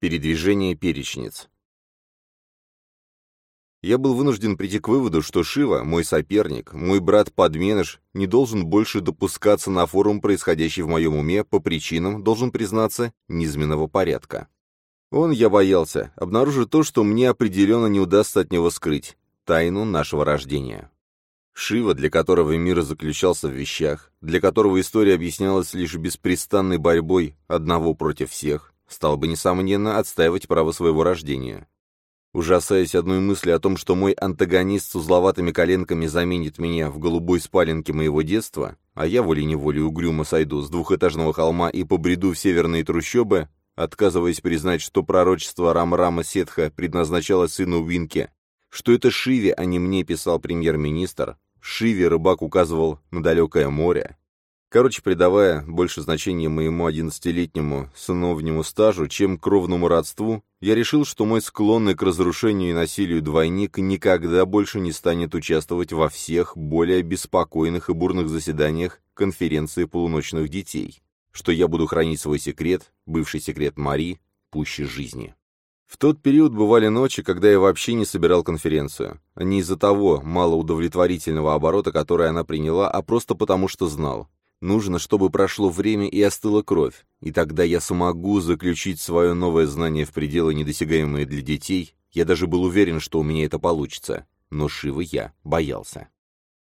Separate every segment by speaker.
Speaker 1: Передвижение перечниц. Я был вынужден прийти к выводу, что Шива, мой соперник, мой брат-подменыш, не должен больше допускаться на форум, происходящий в моем уме, по причинам, должен признаться, низменного порядка. Он, я боялся, обнаружит то, что мне определенно не удастся от него скрыть — тайну нашего рождения. Шива, для которого мир заключался в вещах, для которого история объяснялась лишь беспрестанной борьбой одного против всех, стал бы, несомненно, отстаивать право своего рождения. Ужасаясь одной мысли о том, что мой антагонист с узловатыми коленками заменит меня в голубой спаленке моего детства, а я волей-неволей угрюмо сойду с двухэтажного холма и побреду в северные трущобы, отказываясь признать, что пророчество Рам-Рама Сетха предназначалось сыну Уинке, что это Шиве, а не мне писал премьер-министр, Шиве рыбак указывал на далекое море, Короче, придавая больше значения моему одиннадцатилетнему сыновнему стажу, чем кровному родству, я решил, что мой склонный к разрушению и насилию двойник никогда больше не станет участвовать во всех более беспокойных и бурных заседаниях конференции полуночных детей, что я буду хранить свой секрет, бывший секрет Мари, пуще жизни. В тот период бывали ночи, когда я вообще не собирал конференцию. Не из-за того малоудовлетворительного оборота, который она приняла, а просто потому, что знал. Нужно, чтобы прошло время и остыла кровь, и тогда я смогу заключить свое новое знание в пределы, недосягаемые для детей. Я даже был уверен, что у меня это получится. Но Шивы я боялся.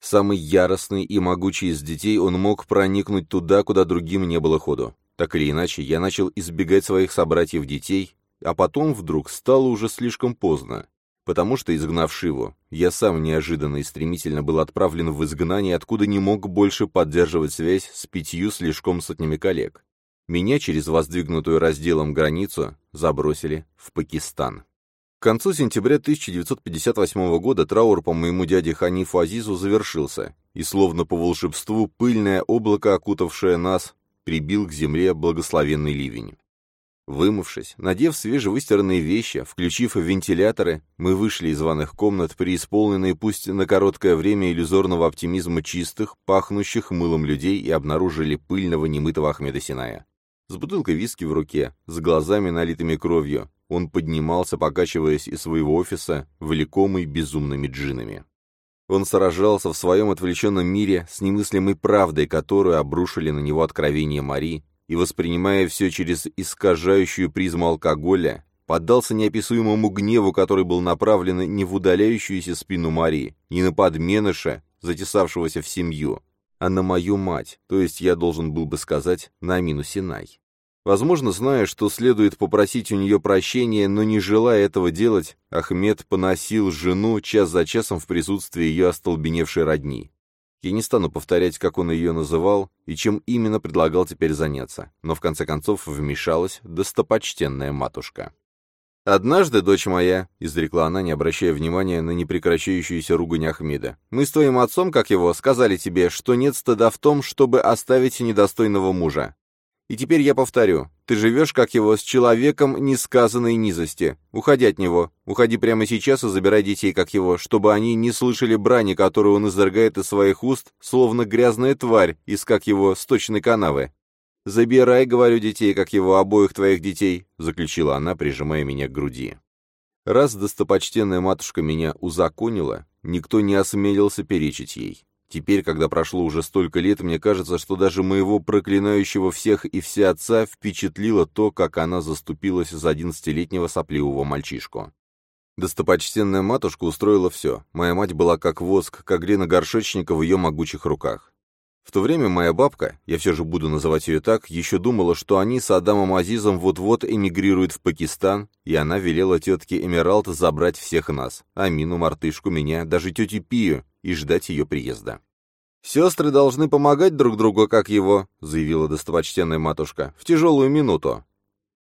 Speaker 1: Самый яростный и могучий из детей, он мог проникнуть туда, куда другим не было ходу. Так или иначе, я начал избегать своих собратьев-детей, а потом вдруг стало уже слишком поздно потому что, изгнав Шиву, я сам неожиданно и стремительно был отправлен в изгнание, откуда не мог больше поддерживать связь с пятью слишком сотнями коллег. Меня через воздвигнутую разделом границу забросили в Пакистан. К концу сентября 1958 года траур по моему дяде Ханифу Азизу завершился, и словно по волшебству пыльное облако, окутавшее нас, прибил к земле благословенный ливень. Вымывшись, надев свежевыстиранные вещи, включив вентиляторы, мы вышли из ванных комнат, преисполненные пусть на короткое время иллюзорного оптимизма чистых, пахнущих мылом людей и обнаружили пыльного немытого Ахмеда Синая. С бутылкой виски в руке, с глазами налитыми кровью, он поднимался, покачиваясь из своего офиса, влекомый безумными джинами. Он сражался в своем отвлеченном мире с немыслимой правдой, которую обрушили на него откровения Мари, и, воспринимая все через искажающую призму алкоголя, поддался неописуемому гневу, который был направлен не в удаляющуюся спину Марии, не на подменыша, затесавшегося в семью, а на мою мать, то есть я должен был бы сказать, на Амину Синай. Возможно, зная, что следует попросить у нее прощения, но не желая этого делать, Ахмед поносил жену час за часом в присутствии ее остолбеневшей родни. Я не стану повторять, как он ее называл и чем именно предлагал теперь заняться, но в конце концов вмешалась достопочтенная матушка. «Однажды, дочь моя», — изрекла она, не обращая внимания на непрекращающуюся ругань Ахмеда, «мы с твоим отцом, как его, сказали тебе, что нет стыда в том, чтобы оставить недостойного мужа. И теперь я повторю, ты живешь, как его, с человеком несказанной низости. Уходи от него. Уходи прямо сейчас и забирай детей, как его, чтобы они не слышали брани, которую он изрыгает из своих уст, словно грязная тварь из, как его, сточной канавы. «Забирай, — говорю, детей, как его, обоих твоих детей», — заключила она, прижимая меня к груди. Раз достопочтенная матушка меня узаконила, никто не осмелился перечить ей. Теперь, когда прошло уже столько лет, мне кажется, что даже моего проклинающего всех и все отца впечатлило то, как она заступилась за одиннадцатилетнего сопливого мальчишку. Достопочтенная матушка устроила все. Моя мать была как воск, как глина горшечника в ее могучих руках. В то время моя бабка, я все же буду называть ее так, еще думала, что они с Адамом Азизом вот-вот эмигрируют в Пакистан, и она велела тетке Эмералд забрать всех нас, Амину, Мартышку, меня, даже тетю Пию, и ждать ее приезда. «Сестры должны помогать друг другу, как его», — заявила достопочтенная матушка, — «в тяжелую минуту».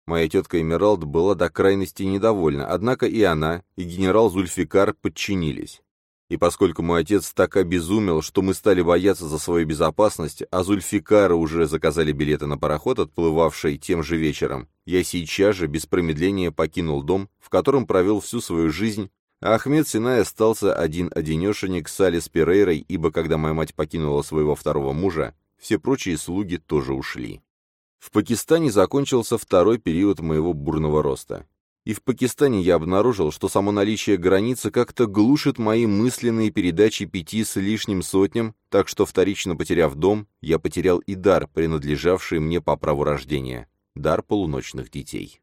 Speaker 1: Моя тетка Эмералд была до крайности недовольна, однако и она, и генерал Зульфикар подчинились. И поскольку мой отец так обезумел, что мы стали бояться за свою безопасность, а Зульфикара уже заказали билеты на пароход, отплывавший тем же вечером, я сейчас же без промедления покинул дом, в котором провел всю свою жизнь, Ахмед Синай остался один-одинешенек с Алис Перейрой, ибо когда моя мать покинула своего второго мужа, все прочие слуги тоже ушли. В Пакистане закончился второй период моего бурного роста. И в Пакистане я обнаружил, что само наличие границы как-то глушит мои мысленные передачи пяти с лишним сотням, так что, вторично потеряв дом, я потерял и дар, принадлежавший мне по праву рождения, дар полуночных детей.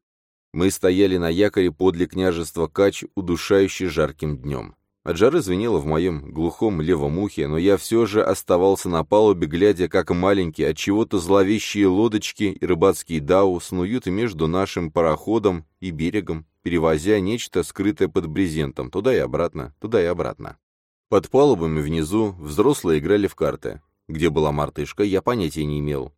Speaker 1: Мы стояли на якоре подле княжества Кач, удушающий жарким днем. От жары звенело в моем глухом левом ухе, но я все же оставался на палубе, глядя, как маленькие, от чего-то зловещие лодочки и рыбацкие дау снуют между нашим пароходом и берегом, перевозя нечто, скрытое под брезентом, туда и обратно, туда и обратно. Под палубами внизу взрослые играли в карты. Где была мартышка, я понятия не имел.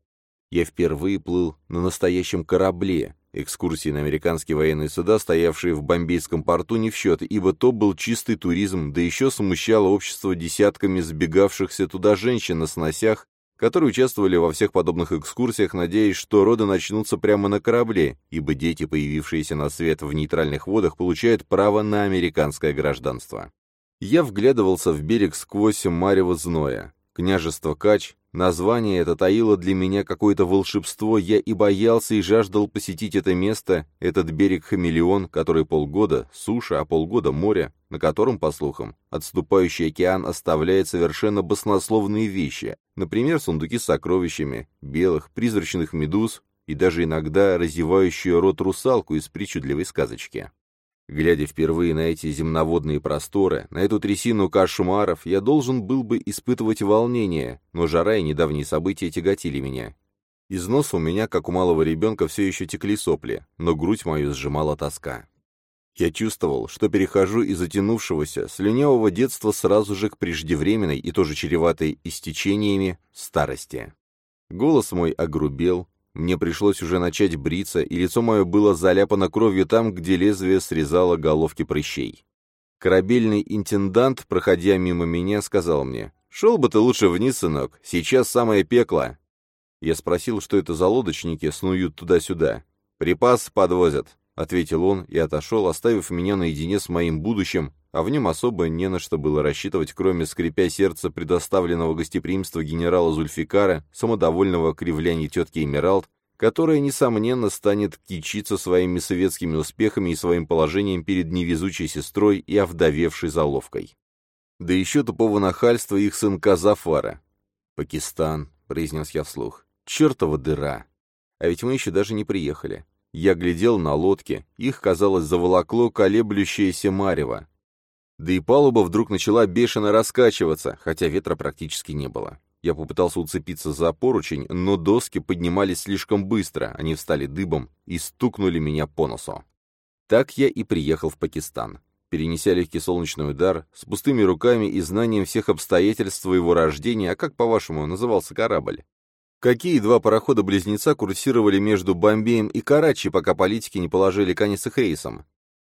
Speaker 1: Я впервые плыл на настоящем корабле, Экскурсии на американские военные суда, стоявшие в бомбейском порту, не в счет, ибо то был чистый туризм, да еще смущало общество десятками сбегавшихся туда женщин на сносях, которые участвовали во всех подобных экскурсиях, надеясь, что роды начнутся прямо на корабле, ибо дети, появившиеся на свет в нейтральных водах, получают право на американское гражданство. Я вглядывался в берег сквозь марево зноя. Княжество Кач, Название это таило для меня какое-то волшебство, я и боялся, и жаждал посетить это место, этот берег-хамелеон, который полгода суша, а полгода море, на котором, по слухам, отступающий океан оставляет совершенно баснословные вещи, например, сундуки с сокровищами, белых, призрачных медуз и даже иногда разевающую рот русалку из причудливой сказочки. Глядя впервые на эти земноводные просторы, на эту трясину кошмаров, я должен был бы испытывать волнение, но жара и недавние события тяготили меня. Из носа у меня, как у малого ребенка, все еще текли сопли, но грудь мою сжимала тоска. Я чувствовал, что перехожу из затянувшегося, слюнявого детства сразу же к преждевременной и тоже чреватой истечениями старости. Голос мой огрубел, мне пришлось уже начать бриться, и лицо мое было заляпано кровью там, где лезвие срезало головки прыщей. Корабельный интендант, проходя мимо меня, сказал мне, «Шел бы ты лучше вниз, сынок, сейчас самое пекло». Я спросил, что это за лодочники снуют туда-сюда. «Припас подвозят», — ответил он и отошел, оставив меня наедине с моим будущим, а в нем особо не на что было рассчитывать, кроме скрипя сердца предоставленного гостеприимства генерала Зульфикара, самодовольного кривляния тетки Эмералд, которая, несомненно, станет кичиться своими советскими успехами и своим положением перед невезучей сестрой и овдовевшей заловкой. Да еще тупого нахальства их сынка Зафара. «Пакистан», — произнес я вслух, — «чертова дыра». А ведь мы еще даже не приехали. Я глядел на лодки, их, казалось, заволокло колеблющееся марево. Да и палуба вдруг начала бешено раскачиваться, хотя ветра практически не было. Я попытался уцепиться за поручень, но доски поднимались слишком быстро, они встали дыбом и стукнули меня по носу. Так я и приехал в Пакистан. Перенеся легкий солнечный удар, с пустыми руками и знанием всех обстоятельств своего рождения, а как, по-вашему, назывался корабль? Какие два парохода-близнеца курсировали между Бомбеем и Карачи, пока политики не положили конец их рейсам?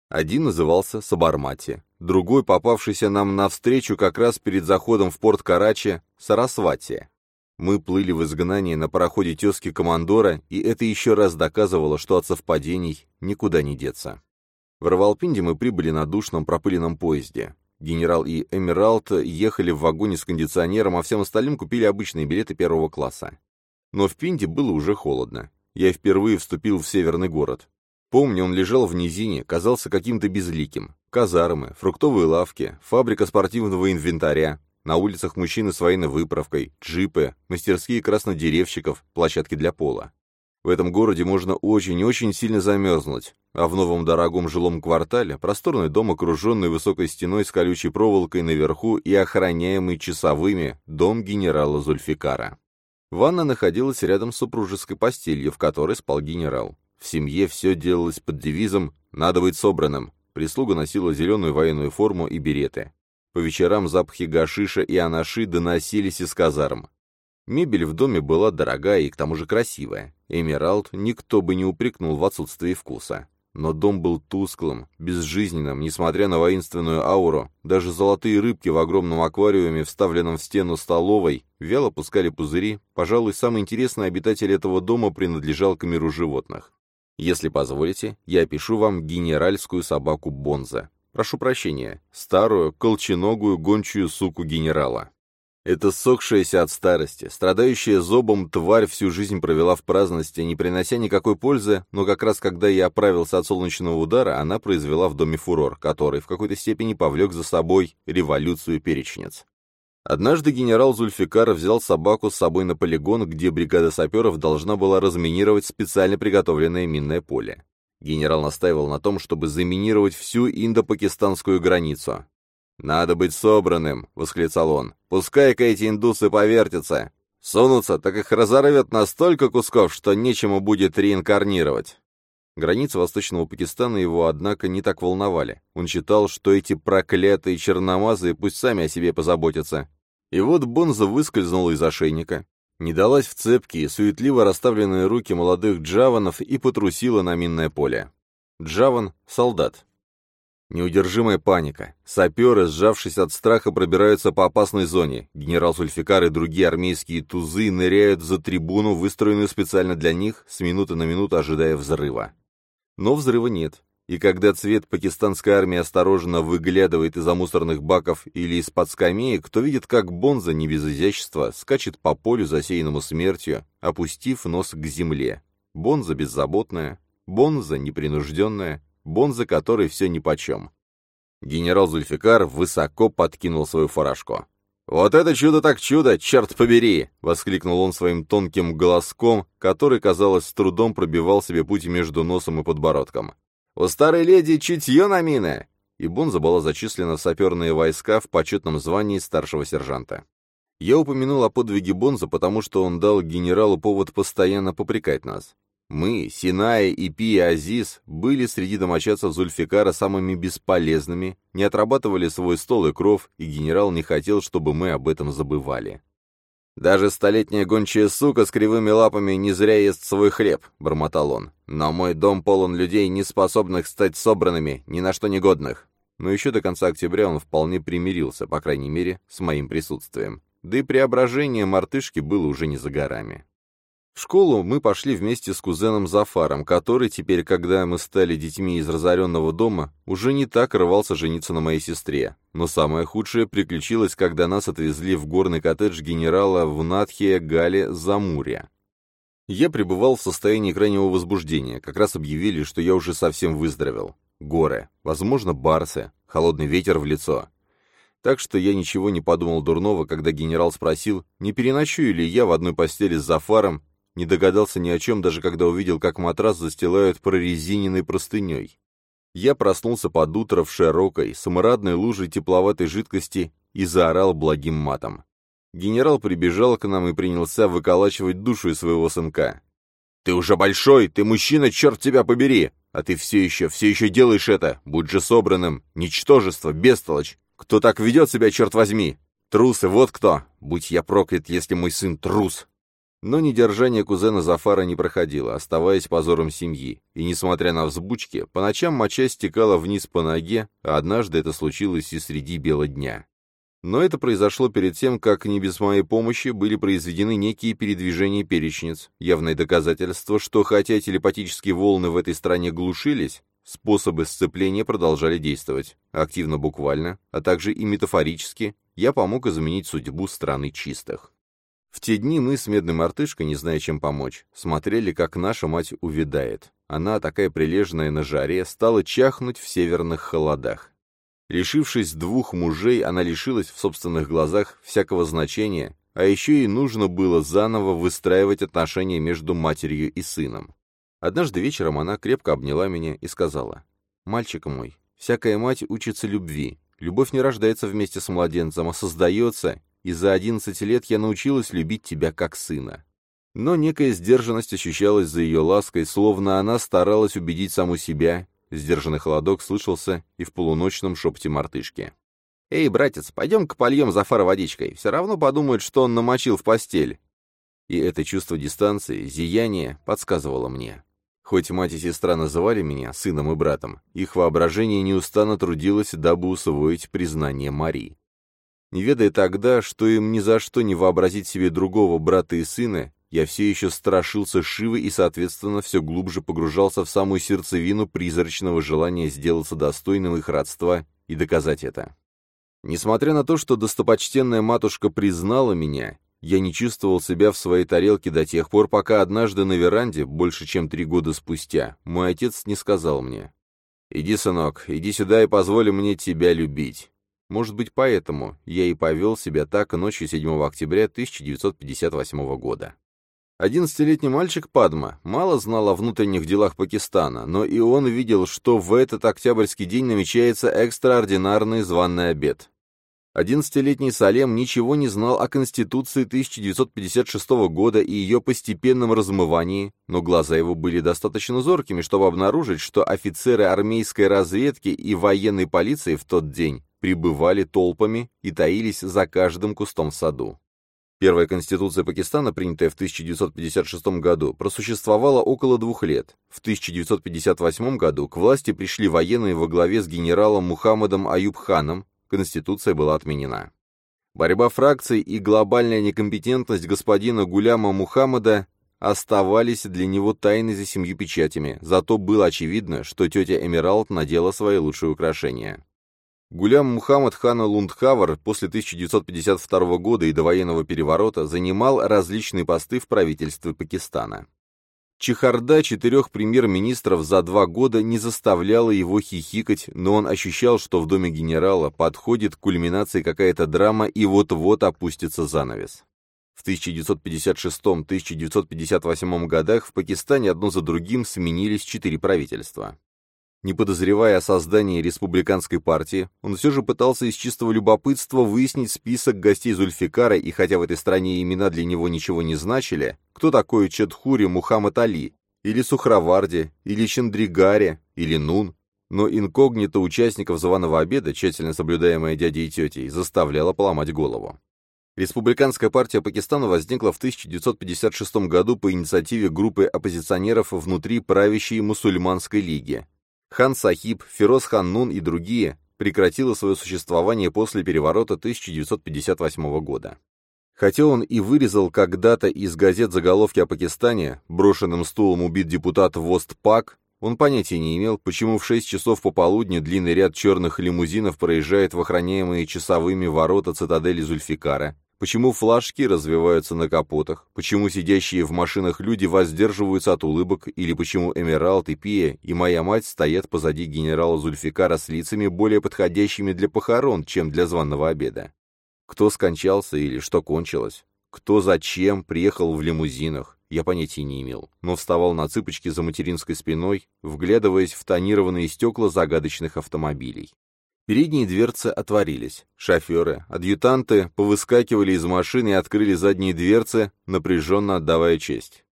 Speaker 1: Один назывался Сабармати, другой, попавшийся нам навстречу как раз перед заходом в порт Карачи, Сарасвати. Мы плыли в изгнании на пароходе тезки командора, и это еще раз доказывало, что от совпадений никуда не деться. В Равалпинде мы прибыли на душном пропыленном поезде. Генерал и Эмералд ехали в вагоне с кондиционером, а всем остальным купили обычные билеты первого класса. Но в Пинде было уже холодно. Я впервые вступил в северный город. Помню, он лежал в низине, казался каким-то безликим. Казармы, фруктовые лавки, фабрика спортивного инвентаря, на улицах мужчины с военной выправкой, джипы, мастерские краснодеревщиков, площадки для пола. В этом городе можно очень-очень сильно замерзнуть, а в новом дорогом жилом квартале просторный дом, окруженный высокой стеной с колючей проволокой наверху и охраняемый часовыми, дом генерала Зульфикара. Ванна находилась рядом с супружеской постелью, в которой спал генерал. В семье все делалось под девизом «надо быть собранным». Прислуга носила зеленую военную форму и береты. По вечерам запахи гашиша и анаши доносились из казарм. Мебель в доме была дорогая и к тому же красивая. Эмералд никто бы не упрекнул в отсутствии вкуса. Но дом был тусклым, безжизненным, несмотря на воинственную ауру. Даже золотые рыбки в огромном аквариуме, вставленном в стену столовой, вяло пускали пузыри. Пожалуй, самый интересный обитатель этого дома принадлежал к миру животных. Если позволите, я опишу вам генеральскую собаку Бонза. Прошу прощения, старую, колченогую гончую суку генерала. Эта сохшаяся от старости, страдающая зобом тварь всю жизнь провела в праздности, не принося никакой пользы, но как раз когда я оправился от солнечного удара, она произвела в доме фурор, который в какой-то степени повлек за собой революцию перечниц. Однажды генерал Зульфикар взял собаку с собой на полигон, где бригада саперов должна была разминировать специально приготовленное минное поле. Генерал настаивал на том, чтобы заминировать всю индо-пакистанскую границу. «Надо быть собранным», — восклицал он. «Пускай-ка эти индусы повертятся. Сунутся, так их разорвет на столько кусков, что нечему будет реинкарнировать». Границы Восточного Пакистана его, однако, не так волновали. Он считал, что эти проклятые черномазы пусть сами о себе позаботятся. И вот Бонза выскользнул из ошейника, не далась в цепкие, суетливо расставленные руки молодых джаванов и потрусила на минное поле. Джаван — солдат. Неудержимая паника. Саперы, сжавшись от страха, пробираются по опасной зоне. Генерал Сульфикар и другие армейские тузы ныряют за трибуну, выстроенную специально для них, с минуты на минуту ожидая взрыва. Но взрыва нет. И когда цвет пакистанской армии осторожно выглядывает из-за мусорных баков или из-под скамеек, кто видит, как Бонза, не без изящества, скачет по полю, засеянному смертью, опустив нос к земле. Бонза беззаботная, Бонза непринужденная, Бонза которой все нипочем. Генерал Зульфикар высоко подкинул свою фуражку. «Вот это чудо так чудо, черт побери!» — воскликнул он своим тонким голоском, который, казалось, с трудом пробивал себе путь между носом и подбородком. «У старой леди чутье на мины!» И Бонза была зачислена в саперные войска в почетном звании старшего сержанта. Я упомянул о подвиге Бонза, потому что он дал генералу повод постоянно попрекать нас. Мы, Синая и Пи Азиз, были среди домочадцев Зульфикара самыми бесполезными, не отрабатывали свой стол и кров, и генерал не хотел, чтобы мы об этом забывали. «Даже столетняя гончая сука с кривыми лапами не зря ест свой хлеб», — бормотал он. «Но мой дом полон людей, не способных стать собранными, ни на что негодных». Но еще до конца октября он вполне примирился, по крайней мере, с моим присутствием. Да и преображение мартышки было уже не за горами. В школу мы пошли вместе с кузеном Зафаром, который теперь, когда мы стали детьми из разоренного дома, уже не так рвался жениться на моей сестре. Но самое худшее приключилось, когда нас отвезли в горный коттедж генерала в Надхе Гале Замуря. Я пребывал в состоянии крайнего возбуждения, как раз объявили, что я уже совсем выздоровел. Горы, возможно, барсы, холодный ветер в лицо. Так что я ничего не подумал дурного, когда генерал спросил, не переночую ли я в одной постели с Зафаром не догадался ни о чем, даже когда увидел, как матрас застилают прорезиненной простыней. Я проснулся под утро в широкой, саморадной луже тепловатой жидкости и заорал благим матом. Генерал прибежал к нам и принялся выколачивать душу из своего сынка. «Ты уже большой, ты мужчина, черт тебя побери! А ты все еще, все еще делаешь это! Будь же собранным! Ничтожество, бестолочь! Кто так ведет себя, черт возьми? Трусы, вот кто! Будь я проклят, если мой сын трус!» Но недержание кузена Зафара не проходило, оставаясь позором семьи, и, несмотря на взбучки, по ночам моча стекала вниз по ноге, а однажды это случилось и среди бела дня. Но это произошло перед тем, как не без моей помощи были произведены некие передвижения перечниц, явное доказательство, что хотя телепатические волны в этой стране глушились, способы сцепления продолжали действовать, активно буквально, а также и метафорически, я помог изменить судьбу страны чистых. В те дни мы с медной мартышкой, не зная, чем помочь, смотрели, как наша мать увядает. Она, такая прилежная на жаре, стала чахнуть в северных холодах. Лишившись двух мужей, она лишилась в собственных глазах всякого значения, а еще и нужно было заново выстраивать отношения между матерью и сыном. Однажды вечером она крепко обняла меня и сказала, «Мальчик мой, всякая мать учится любви. Любовь не рождается вместе с младенцем, а создается, и за одиннадцать лет я научилась любить тебя как сына. Но некая сдержанность ощущалась за ее лаской, словно она старалась убедить саму себя. Сдержанный холодок слышался и в полуночном шепоте мартышки. «Эй, братец, пойдем-ка польем Зафара водичкой. Все равно подумают, что он намочил в постель». И это чувство дистанции, зияние подсказывало мне. Хоть мать и сестра называли меня сыном и братом, их воображение неустанно трудилось, дабы усвоить признание Марии не ведая тогда, что им ни за что не вообразить себе другого брата и сына, я все еще страшился Шивы и, соответственно, все глубже погружался в самую сердцевину призрачного желания сделаться достойным их родства и доказать это. Несмотря на то, что достопочтенная матушка признала меня, я не чувствовал себя в своей тарелке до тех пор, пока однажды на веранде, больше чем три года спустя, мой отец не сказал мне, «Иди, сынок, иди сюда и позволь мне тебя любить». Может быть, поэтому я и повел себя так ночью 7 октября 1958 года. Одиннадцатилетний мальчик Падма мало знал о внутренних делах Пакистана, но и он видел, что в этот октябрьский день намечается экстраординарный званый обед. Одиннадцатилетний Салем ничего не знал о Конституции 1956 года и ее постепенном размывании, но глаза его были достаточно зоркими, чтобы обнаружить, что офицеры армейской разведки и военной полиции в тот день прибывали толпами и таились за каждым кустом в саду. Первая конституция Пакистана, принятая в 1956 году, просуществовала около двух лет. В 1958 году к власти пришли военные во главе с генералом Мухаммадом Аюб-ханом, Конституция была отменена. Борьба фракций и глобальная некомпетентность господина Гуляма Мухаммада оставались для него тайной за семью печатями, зато было очевидно, что тетя Эмиралд надела свои лучшие украшения. Гулям Мухаммад хан Лундхавар после 1952 года и до военного переворота занимал различные посты в правительстве Пакистана. Чехарда четырех премьер-министров за два года не заставляла его хихикать, но он ощущал, что в доме генерала подходит к кульминации какая-то драма и вот-вот опустится занавес. В 1956-1958 годах в Пакистане одно за другим сменились четыре правительства. Не подозревая о создании республиканской партии, он все же пытался из чистого любопытства выяснить список гостей Зульфикара, и хотя в этой стране имена для него ничего не значили, кто такой Четхури Мухаммад Али, или Сухраварди, или Чандригари, или Нун, но инкогнито участников званого обеда, тщательно соблюдаемая дядей и тетей, заставляла поломать голову. Республиканская партия Пакистана возникла в 1956 году по инициативе группы оппозиционеров внутри правящей мусульманской лиги, Хан Сахиб, Фероз Хан Нун и другие прекратила свое существование после переворота 1958 года. Хотя он и вырезал когда-то из газет заголовки о Пакистане, брошенным стулом убит депутат Вост Пак, он понятия не имел, почему в 6 часов пополудни длинный ряд черных лимузинов проезжает в охраняемые часовыми ворота цитадели Зульфикара, Почему флажки развиваются на капотах? Почему сидящие в машинах люди воздерживаются от улыбок? Или почему Эмералд и Пия и моя мать стоят позади генерала Зульфикара с лицами более подходящими для похорон, чем для званого обеда? Кто скончался или что кончилось? Кто зачем приехал в лимузинах? Я понятия не имел, но вставал на цыпочки за материнской спиной, вглядываясь в тонированные стекла загадочных автомобилей. Передние дверцы отворились. Шоферы, адъютанты повыскакивали из машины и открыли задние дверцы, напряженно отдавая честь.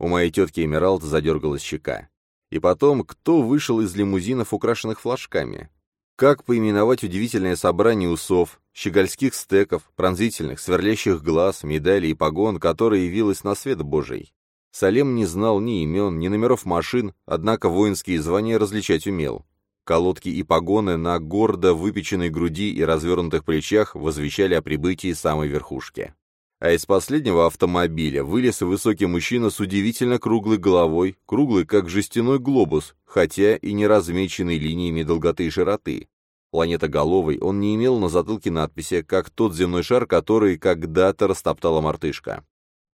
Speaker 1: У моей тетки Эмералд задергалась щека. И потом, кто вышел из лимузинов, украшенных флажками? Как поименовать удивительное собрание усов, щегольских стеков, пронзительных, сверлящих глаз, медалей и погон, которое явилось на свет Божий? Салем не знал ни имен, ни номеров машин, однако воинские звания различать умел. Колодки и погоны на гордо выпеченной груди и развернутых плечах возвещали о прибытии самой верхушки. А из последнего автомобиля вылез высокий мужчина с удивительно круглой головой, круглый как жестяной глобус, хотя и не размеченный линиями долготы и широты. Планетоголовый он не имел на затылке надписи, как тот земной шар, который когда-то растоптала мартышка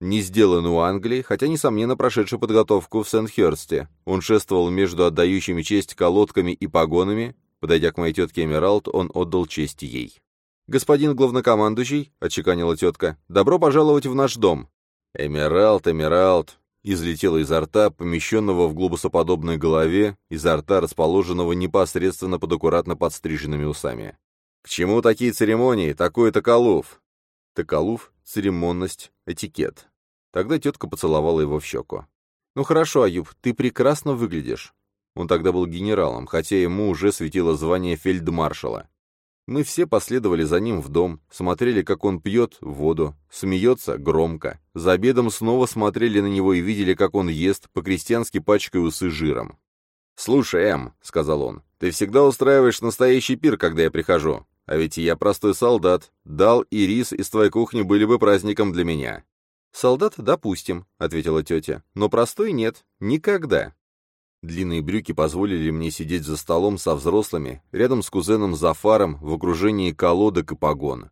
Speaker 1: не сделан у Англии, хотя, несомненно, прошедший подготовку в Сент-Херсте. Он шествовал между отдающими честь колодками и погонами. Подойдя к моей тетке Эмералд, он отдал честь ей. «Господин главнокомандующий», — отчеканила тетка, — «добро пожаловать в наш дом». «Эмералд, Эмералд», — излетело изо рта, помещенного в глобусоподобной голове, изо рта, расположенного непосредственно под аккуратно подстриженными усами. «К чему такие церемонии? Такой Токолув?» Токолув — церемонность, этикет. Тогда тетка поцеловала его в щеку. «Ну хорошо, Аюб, ты прекрасно выглядишь». Он тогда был генералом, хотя ему уже светило звание фельдмаршала. Мы все последовали за ним в дом, смотрели, как он пьет воду, смеется громко. За обедом снова смотрели на него и видели, как он ест, по-крестьянски пачкая усы жиром. «Слушай, Эм», — сказал он, — «ты всегда устраиваешь настоящий пир, когда я прихожу. А ведь я простой солдат. Дал и рис из твоей кухни были бы праздником для меня». «Солдат, допустим», — ответила тетя. «Но простой нет. Никогда». Длинные брюки позволили мне сидеть за столом со взрослыми, рядом с кузеном Зафаром, в окружении колодок и погон.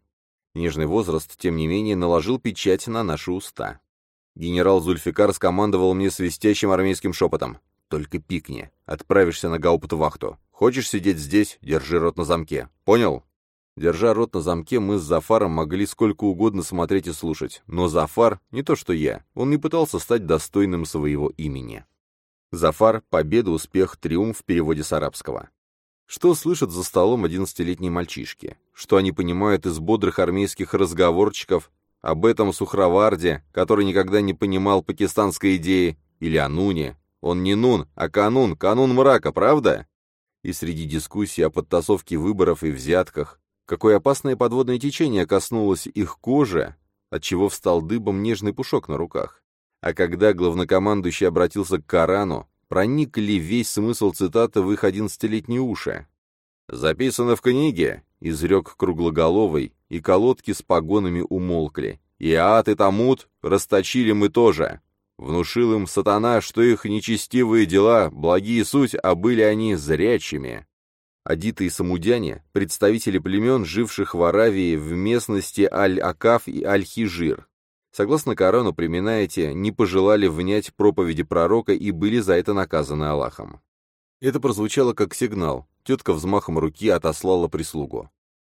Speaker 1: Нежный возраст, тем не менее, наложил печать на наши уста. Генерал Зульфикар скомандовал мне свистящим армейским шепотом. «Только пикни. Отправишься на гауптвахту. Хочешь сидеть здесь? Держи рот на замке. Понял?» Держа рот на замке, мы с Зафаром могли сколько угодно смотреть и слушать, но Зафар, не то что я, он не пытался стать достойным своего имени. Зафар — победа, успех, триумф в переводе с арабского. Что слышат за столом одиннадцатилетние мальчишки? Что они понимают из бодрых армейских разговорчиков об этом Сухраварде, который никогда не понимал пакистанской идеи, или о Нуне? Он не Нун, а Канун, Канун мрака, правда? И среди дискуссий о подтасовке выборов и взятках, какое опасное подводное течение коснулось их кожи, отчего встал дыбом нежный пушок на руках. А когда главнокомандующий обратился к Корану, проник ли весь смысл цитаты в их одиннадцатилетние уши? «Записано в книге», — изрек круглоголовый, и колодки с погонами умолкли. «И ад, и Тамут расточили мы тоже. Внушил им сатана, что их нечестивые дела, благие суть, а были они зрячими». Адиты и самудяне — представители племен, живших в Аравии в местности Аль-Акаф и Аль-Хижир. Согласно Корану, племена эти не пожелали внять проповеди пророка и были за это наказаны Аллахом. Это прозвучало как сигнал. Тетка взмахом руки отослала прислугу.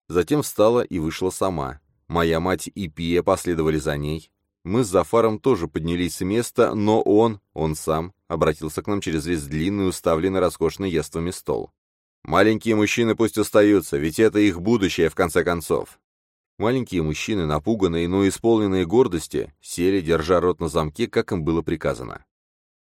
Speaker 1: Затем встала и вышла сама. Моя мать и Пия последовали за ней. Мы с Зафаром тоже поднялись с места, но он, он сам, обратился к нам через весь длинный, уставленный роскошными яствами стол. «Маленькие мужчины пусть остаются, ведь это их будущее, в конце концов. Маленькие мужчины, напуганные, но исполненные гордости, сели, держа рот на замке, как им было приказано.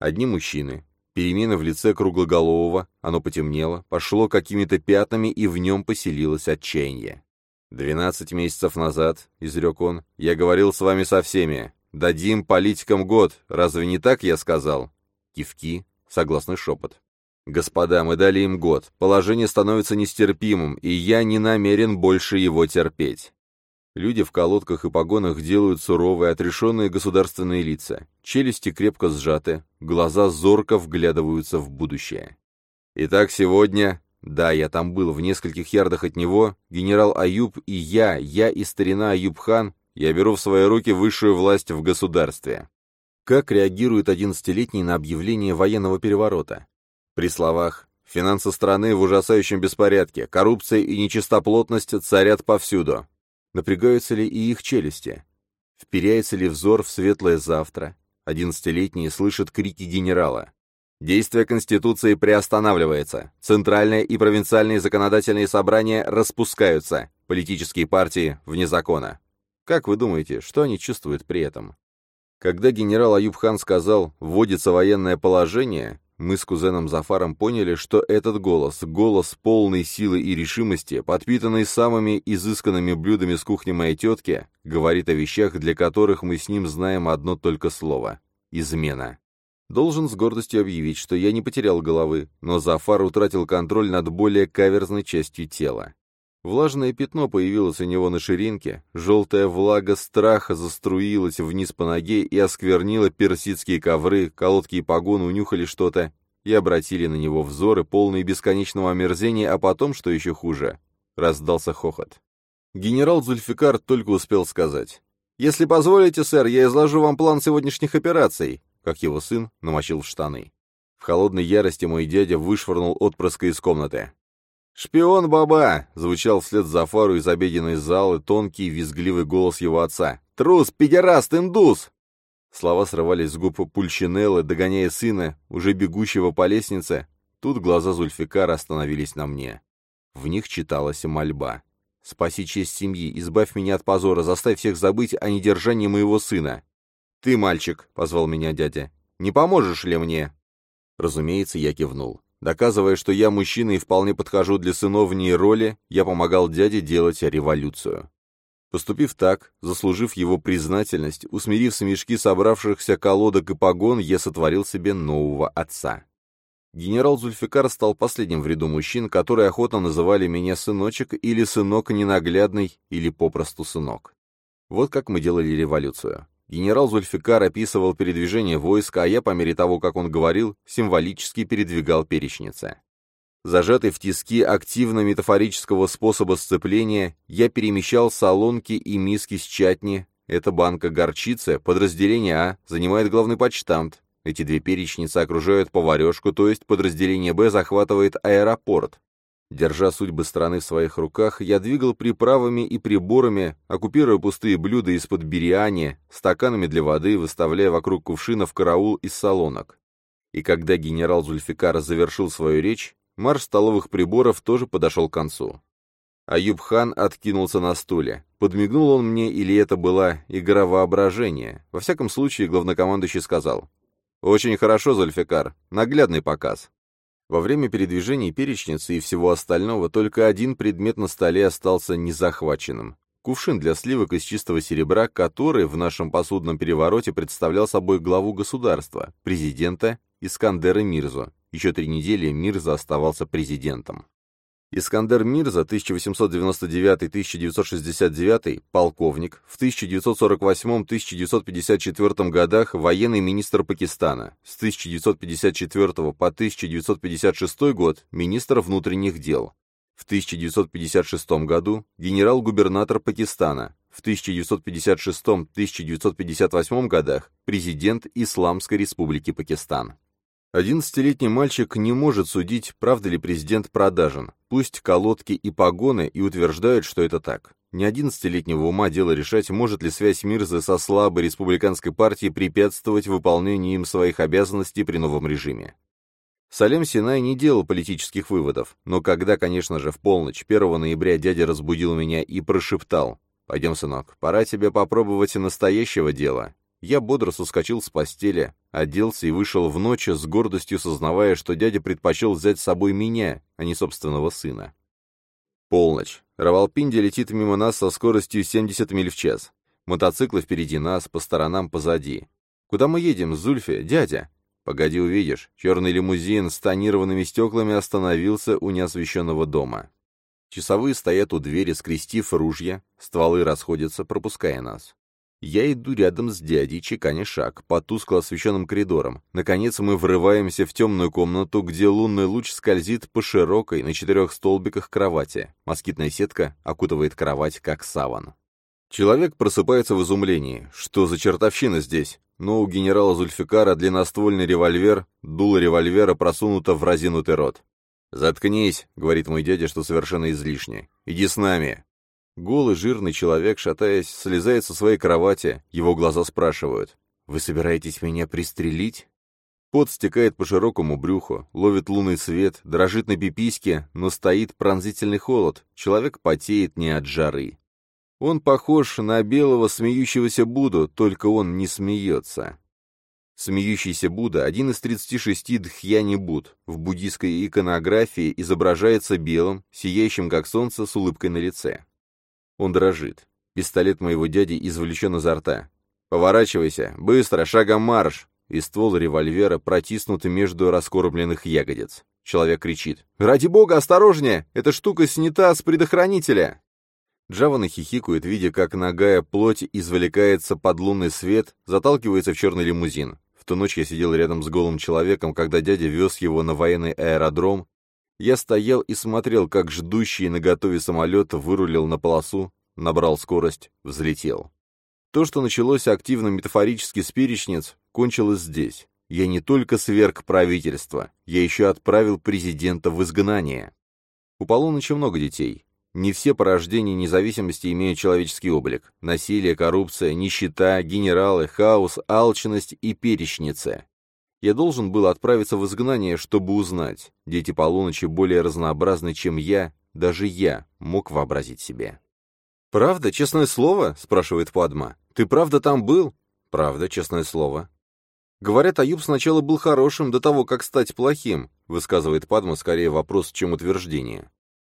Speaker 1: Одни мужчины. Перемена в лице круглоголового, оно потемнело, пошло какими-то пятнами, и в нем поселилось отчаяние. «Двенадцать месяцев назад», — изрек он, — «я говорил с вами со всеми. Дадим политикам год, разве не так я сказал?» Кивки, согласный шепот. «Господа, мы дали им год. Положение становится нестерпимым, и я не намерен больше его терпеть. Люди в колодках и погонах делают суровые, отрешенные государственные лица. Челюсти крепко сжаты, глаза зорко вглядываются в будущее. Итак, сегодня... Да, я там был, в нескольких ярдах от него, генерал Аюб и я, я и старина Аюб-хан, я беру в свои руки высшую власть в государстве. Как реагирует одиннадцатилетний на объявление военного переворота? При словах «Финансы страны в ужасающем беспорядке, коррупция и нечистоплотность царят повсюду. Напрягаются ли и их челюсти? Вперяется ли взор в светлое завтра? Одиннадцатилетние слышат крики генерала. Действие Конституции приостанавливается. Центральные и провинциальные законодательные собрания распускаются. Политические партии вне закона. Как вы думаете, что они чувствуют при этом? Когда генерал Аюб-хан сказал «вводится военное положение», мы с кузеном Зафаром поняли, что этот голос, голос полной силы и решимости, подпитанный самыми изысканными блюдами с кухни моей тетки, говорит о вещах, для которых мы с ним знаем одно только слово — измена. Должен с гордостью объявить, что я не потерял головы, но Зафар утратил контроль над более каверзной частью тела. Влажное пятно появилось у него на ширинке, желтая влага страха заструилась вниз по ноге и осквернила персидские ковры, колодки и погоны унюхали что-то и обратили на него взоры, полные бесконечного омерзения, а потом, что еще хуже, раздался хохот. Генерал Зульфикар только успел сказать. «Если позволите, сэр, я изложу вам план сегодняшних операций», как его сын намочил в штаны. В холодной ярости мой дядя вышвырнул отпрыска из комнаты. «Шпион, баба!» — звучал вслед за фару из обеденной залы тонкий визгливый голос его отца. «Трус, педераст, индус!» Слова срывались с губ Пульчинеллы, догоняя сына, уже бегущего по лестнице. Тут глаза Зульфикара остановились на мне. В них читалась мольба. «Спаси честь семьи, избавь меня от позора, заставь всех забыть о недержании моего сына». «Ты, мальчик», — позвал меня дядя, — «не поможешь ли мне?» Разумеется, я кивнул. Доказывая, что я мужчина и вполне подхожу для сыновней роли, я помогал дяде делать революцию. Поступив так, заслужив его признательность, усмирив смешки собравшихся колодок и погон, я сотворил себе нового отца. Генерал Зульфикар стал последним в ряду мужчин, которые охотно называли меня сыночек или сынок ненаглядный, или попросту сынок. Вот как мы делали революцию. Генерал Зульфикар описывал передвижение войска, а я, по мере того, как он говорил, символически передвигал перечницы. Зажатый в тиски активно-метафорического способа сцепления, я перемещал солонки и миски с чатни. Эта банка горчицы, подразделение А, занимает главный почтамт. Эти две перечницы окружают поварешку, то есть подразделение Б захватывает аэропорт. Держа судьбы страны в своих руках, я двигал приправами и приборами, оккупируя пустые блюда из-под бириани, стаканами для воды, выставляя вокруг кувшинов караул из солонок. И когда генерал Зульфикар завершил свою речь, марш столовых приборов тоже подошел к концу. Аюб-хан откинулся на стуле. Подмигнул он мне, или это была игра воображения? Во всяком случае, главнокомандующий сказал. «Очень хорошо, Зульфикар. Наглядный показ. Во время передвижений перечницы и всего остального только один предмет на столе остался незахваченным. Кувшин для сливок из чистого серебра, который в нашем посудном перевороте представлял собой главу государства, президента Искандера Мирзу. Еще три недели Мирза оставался президентом. Искандер Мирза, 1899-1969, полковник, в 1948-1954 годах военный министр Пакистана, с 1954 по 1956 год министр внутренних дел, в 1956 году генерал-губернатор Пакистана, в 1956-1958 годах президент Исламской республики Пакистан. Одиннадцатилетний мальчик не может судить, правда ли президент продажен. Пусть колодки и погоны и утверждают, что это так. Не одиннадцатилетнего ума дело решать, может ли связь Мирзы со слабой республиканской партией препятствовать выполнению им своих обязанностей при новом режиме. Салем Синай не делал политических выводов, но когда, конечно же, в полночь 1 ноября дядя разбудил меня и прошептал «Пойдем, сынок, пора тебе попробовать настоящего дела», я бодро соскочил с постели, оделся и вышел в ночь с гордостью сознавая, что дядя предпочел взять с собой меня, а не собственного сына. Полночь. Равалпинди летит мимо нас со скоростью 70 миль в час. Мотоциклы впереди нас, по сторонам позади. Куда мы едем, Зульфи, дядя? Погоди, увидишь. Черный лимузин с тонированными стеклами остановился у неосвещенного дома. Часовые стоят у двери, скрестив ружья, стволы расходятся, пропуская нас. Я иду рядом с дядей, чеканя шаг, по тускло освещенным коридорам. Наконец мы врываемся в темную комнату, где лунный луч скользит по широкой, на четырех столбиках кровати. Москитная сетка окутывает кровать, как саван. Человек просыпается в изумлении. Что за чертовщина здесь? Но у генерала Зульфикара длинноствольный револьвер, дуло револьвера просунуто в разинутый рот. «Заткнись», — говорит мой дядя, что совершенно излишне. «Иди с нами». Голый, жирный человек, шатаясь, слезает со своей кровати. Его глаза спрашивают. «Вы собираетесь меня пристрелить?» Пот стекает по широкому брюху, ловит лунный свет, дрожит на пипиське, но стоит пронзительный холод. Человек потеет не от жары. Он похож на белого смеющегося Будду, только он не смеется. Смеющийся Будда – один из 36 дхьяни Буд. В буддийской иконографии изображается белым, сияющим как солнце, с улыбкой на лице. Он дрожит. Пистолет моего дяди извлечен изо рта. «Поворачивайся! Быстро! Шагом марш!» И ствол револьвера протиснут между раскормленных ягодиц. Человек кричит. «Ради бога, осторожнее! Эта штука снята с предохранителя!» Джавана хихикает, видя, как ногая плоть извлекается под лунный свет, заталкивается в черный лимузин. В ту ночь я сидел рядом с голым человеком, когда дядя вез его на военный аэродром, я стоял и смотрел, как ждущий на готове самолет вырулил на полосу, набрал скорость, взлетел. То, что началось активно метафорически с перечниц, кончилось здесь. Я не только сверг правительства, я еще отправил президента в изгнание. У Полуночи много детей. Не все порождения независимости имеют человеческий облик. Насилие, коррупция, нищета, генералы, хаос, алчность и перечницы. Я должен был отправиться в изгнание, чтобы узнать. Дети полуночи более разнообразны, чем я, даже я мог вообразить себе. «Правда, честное слово?» — спрашивает Падма. «Ты правда там был?» «Правда, честное слово». «Говорят, Аюб сначала был хорошим до того, как стать плохим», — высказывает Падма скорее вопрос, чем утверждение.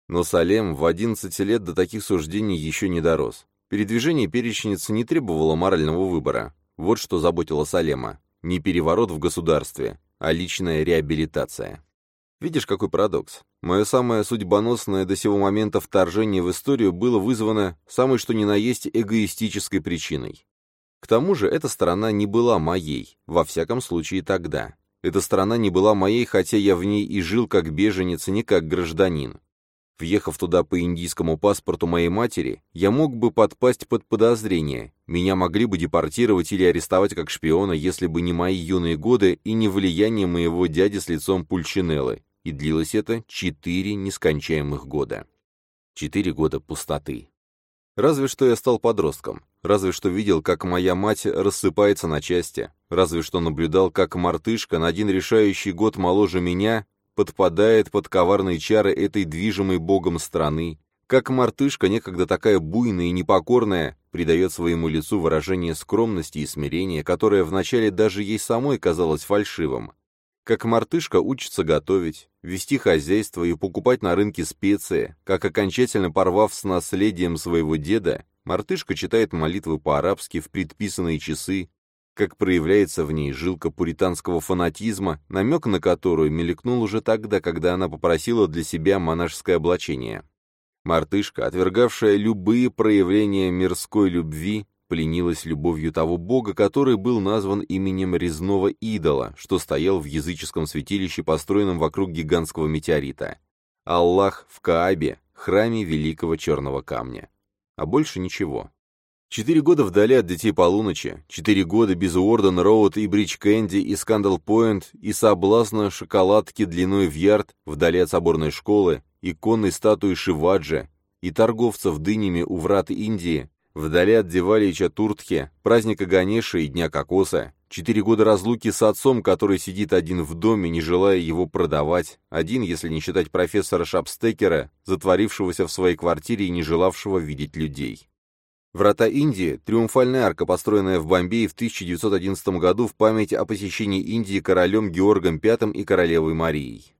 Speaker 1: Но Салем в 11 лет до таких суждений еще не дорос. Передвижение перечницы не требовало морального выбора. Вот что заботило Салема. Не переворот в государстве, а личная реабилитация. Видишь, какой парадокс? Мое самое судьбоносное до сего момента вторжение в историю было вызвано самой что ни на есть эгоистической причиной. К тому же эта сторона не была моей, во всяком случае тогда. Эта страна не была моей, хотя я в ней и жил как беженец, не как гражданин. Въехав туда по индийскому паспорту моей матери, я мог бы подпасть под подозрение. Меня могли бы депортировать или арестовать как шпиона, если бы не мои юные годы и не влияние моего дяди с лицом Пульчинеллы. И длилось это четыре нескончаемых года. Четыре года пустоты. Разве что я стал подростком, разве что видел, как моя мать рассыпается на части, разве что наблюдал, как мартышка на один решающий год моложе меня подпадает под коварные чары этой движимой богом страны, как мартышка, некогда такая буйная и непокорная, придает своему лицу выражение скромности и смирения, которое вначале даже ей самой казалось фальшивым, как мартышка учится готовить, вести хозяйство и покупать на рынке специи, как окончательно порвав с наследием своего деда, мартышка читает молитвы по-арабски в предписанные часы, как проявляется в ней жилка пуританского фанатизма, намек на которую мелькнул уже тогда, когда она попросила для себя монашеское облачение. Мартышка, отвергавшая любые проявления мирской любви, пленилась любовью того бога, который был назван именем резного идола, что стоял в языческом святилище, построенном вокруг гигантского метеорита. Аллах в Каабе, храме великого черного камня. А больше ничего. Четыре года вдали от детей полуночи, четыре года без Уорден Роуд и Бридж Кэнди и Скандал Пойнт и соблазна шоколадки длиной в ярд, вдали от соборной школы, иконной статуи Шиваджа и торговцев дынями у врат Индии, Вдали от Дивали и Чатуртхи, праздника Ганеша и Дня Кокоса, четыре года разлуки с отцом, который сидит один в доме, не желая его продавать, один, если не считать профессора Шапстекера, затворившегося в своей квартире и не желавшего видеть людей. Врата Индии – триумфальная арка, построенная в Бомбее в 1911 году в память о посещении Индии королем Георгом V и королевой Марией.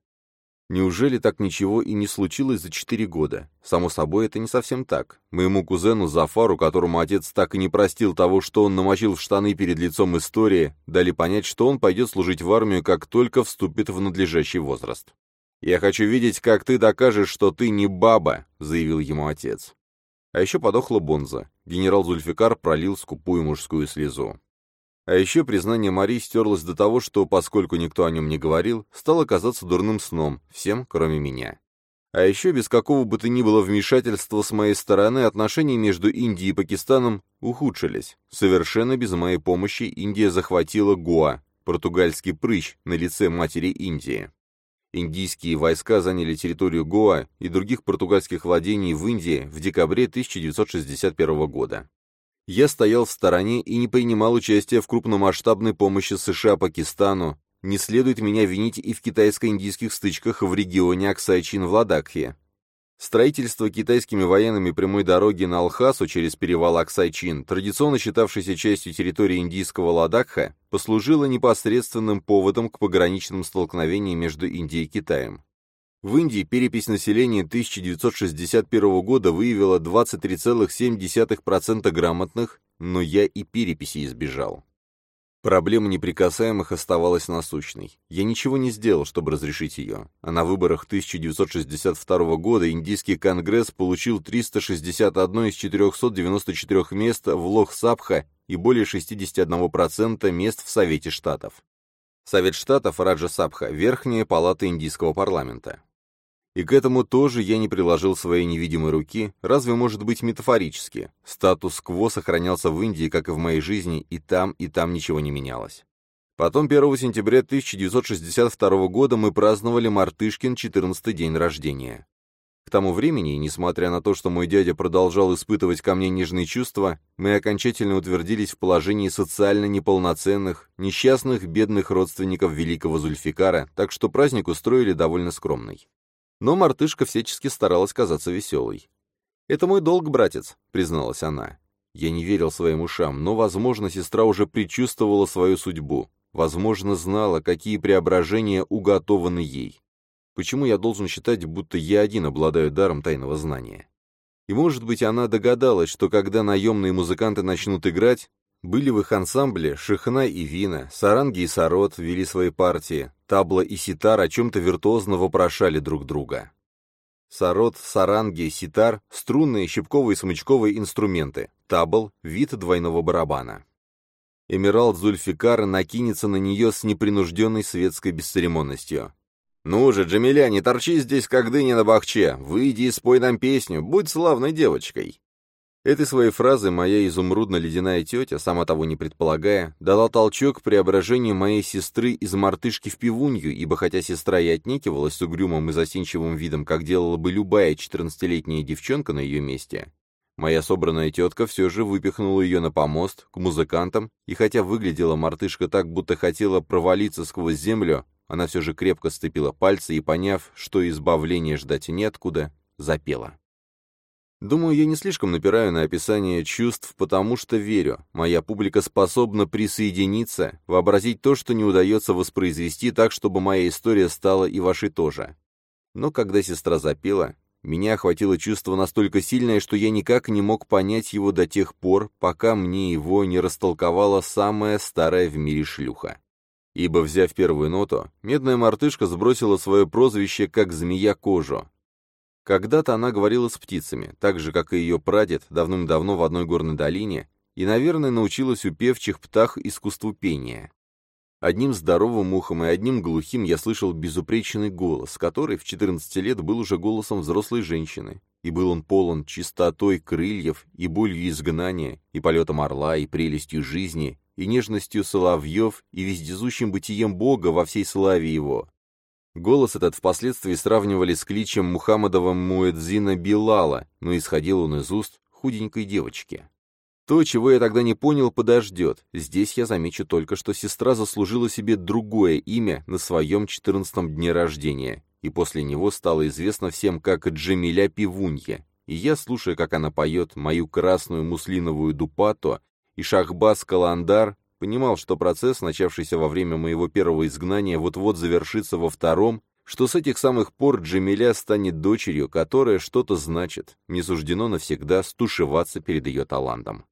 Speaker 1: Неужели так ничего и не случилось за четыре года? Само собой, это не совсем так. Моему кузену Зафару, которому отец так и не простил того, что он намочил в штаны перед лицом истории, дали понять, что он пойдет служить в армию, как только вступит в надлежащий возраст. «Я хочу видеть, как ты докажешь, что ты не баба», — заявил ему отец. А еще подохла Бонза. Генерал Зульфикар пролил скупую мужскую слезу. А еще признание Мари стерлось до того, что, поскольку никто о нем не говорил, стало казаться дурным сном, всем, кроме меня. А еще без какого бы то ни было вмешательства с моей стороны отношения между Индией и Пакистаном ухудшились. Совершенно без моей помощи Индия захватила Гуа, португальский прыщ на лице матери Индии. Индийские войска заняли территорию Гоа и других португальских владений в Индии в декабре 1961 года. Я стоял в стороне и не принимал участия в крупномасштабной помощи США Пакистану, не следует меня винить и в китайско-индийских стычках в регионе Аксайчин в Ладакхе. Строительство китайскими военными прямой дороги на Лхасу через перевал Аксайчин, традиционно считавшейся частью территории индийского Ладакха, послужило непосредственным поводом к пограничным столкновениям между Индией и Китаем. В Индии перепись населения 1961 года выявила 23,7% грамотных, но я и переписи избежал. Проблема неприкасаемых оставалась насущной. Я ничего не сделал, чтобы разрешить ее. А на выборах 1962 года Индийский конгресс получил 361 из 494 мест в Лох-Сабха и более 61% мест в Совете Штатов. Совет Штатов Раджа Сабха – Верхняя палата Индийского парламента. И к этому тоже я не приложил своей невидимой руки, разве может быть метафорически. Статус-кво сохранялся в Индии, как и в моей жизни, и там, и там ничего не менялось. Потом 1 сентября 1962 года мы праздновали Мартышкин 14 день рождения. К тому времени, несмотря на то, что мой дядя продолжал испытывать ко мне нежные чувства, мы окончательно утвердились в положении социально неполноценных, несчастных, бедных родственников великого Зульфикара, так что праздник устроили довольно скромный. Но мартышка всячески старалась казаться веселой. «Это мой долг, братец», — призналась она. Я не верил своим ушам, но, возможно, сестра уже предчувствовала свою судьбу, возможно, знала, какие преображения уготованы ей. Почему я должен считать, будто я один обладаю даром тайного знания? И, может быть, она догадалась, что когда наемные музыканты начнут играть, были в их ансамбле Шихна и Вина, Саранги и Сарот вели свои партии, Табла и Ситар о чем-то виртуозно вопрошали друг друга. Сарот, саранги, ситар — струнные, щипковые и смычковые инструменты, табл — вид двойного барабана. Эмиралд Зульфикар накинется на нее с непринужденной светской бесцеремонностью. «Ну же, Джамиля, не торчи здесь, как дыня на бахче. Выйди и спой нам песню, будь славной девочкой». Этой своей фразой моя изумрудно-ледяная тетя, сама того не предполагая, дала толчок преображению моей сестры из мартышки в пивунью, ибо хотя сестра и отнекивалась угрюмым и застенчивым видом, как делала бы любая четырнадцатилетняя девчонка на ее месте, моя собранная тетка все же выпихнула ее на помост, к музыкантам, и хотя выглядела мартышка так, будто хотела провалиться сквозь землю, она все же крепко сцепила пальцы и, поняв, что избавления ждать неоткуда, запела. Думаю, я не слишком напираю на описание чувств, потому что верю, моя публика способна присоединиться, вообразить то, что не удается воспроизвести так, чтобы моя история стала и вашей тоже. Но когда сестра запела, меня охватило чувство настолько сильное, что я никак не мог понять его до тех пор, пока мне его не растолковала самая старая в мире шлюха. Ибо, взяв первую ноту, медная мартышка сбросила свое прозвище как змея кожу, когда-то она говорила с птицами, так же, как и ее прадед, давным-давно в одной горной долине, и, наверное, научилась у певчих птах искусству пения. Одним здоровым ухом и одним глухим я слышал безупречный голос, который в 14 лет был уже голосом взрослой женщины, и был он полон чистотой крыльев и болью изгнания, и полетом орла, и прелестью жизни, и нежностью соловьев, и вездезущим бытием Бога во всей славе его. Голос этот впоследствии сравнивали с кличем Мухаммадова Муэдзина Билала, но исходил он из уст худенькой девочки. То, чего я тогда не понял, подождет. Здесь я замечу только, что сестра заслужила себе другое имя на своем четырнадцатом дне рождения, и после него стало известно всем как Джамиля Пивунья. И я, слушая, как она поет мою красную муслиновую дупато и Шахбас Каландар, Понимал, что процесс, начавшийся во время моего первого изгнания, вот-вот завершится во втором, что с этих самых пор Джамиля станет дочерью, которая что-то значит, не суждено навсегда стушеваться перед ее талантом.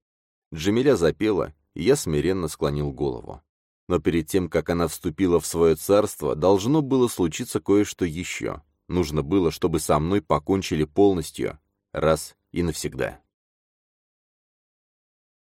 Speaker 1: Джамиля запела, и я смиренно склонил голову. Но перед тем, как она вступила в свое царство, должно было случиться кое-что еще. Нужно было, чтобы со мной покончили полностью, раз и навсегда.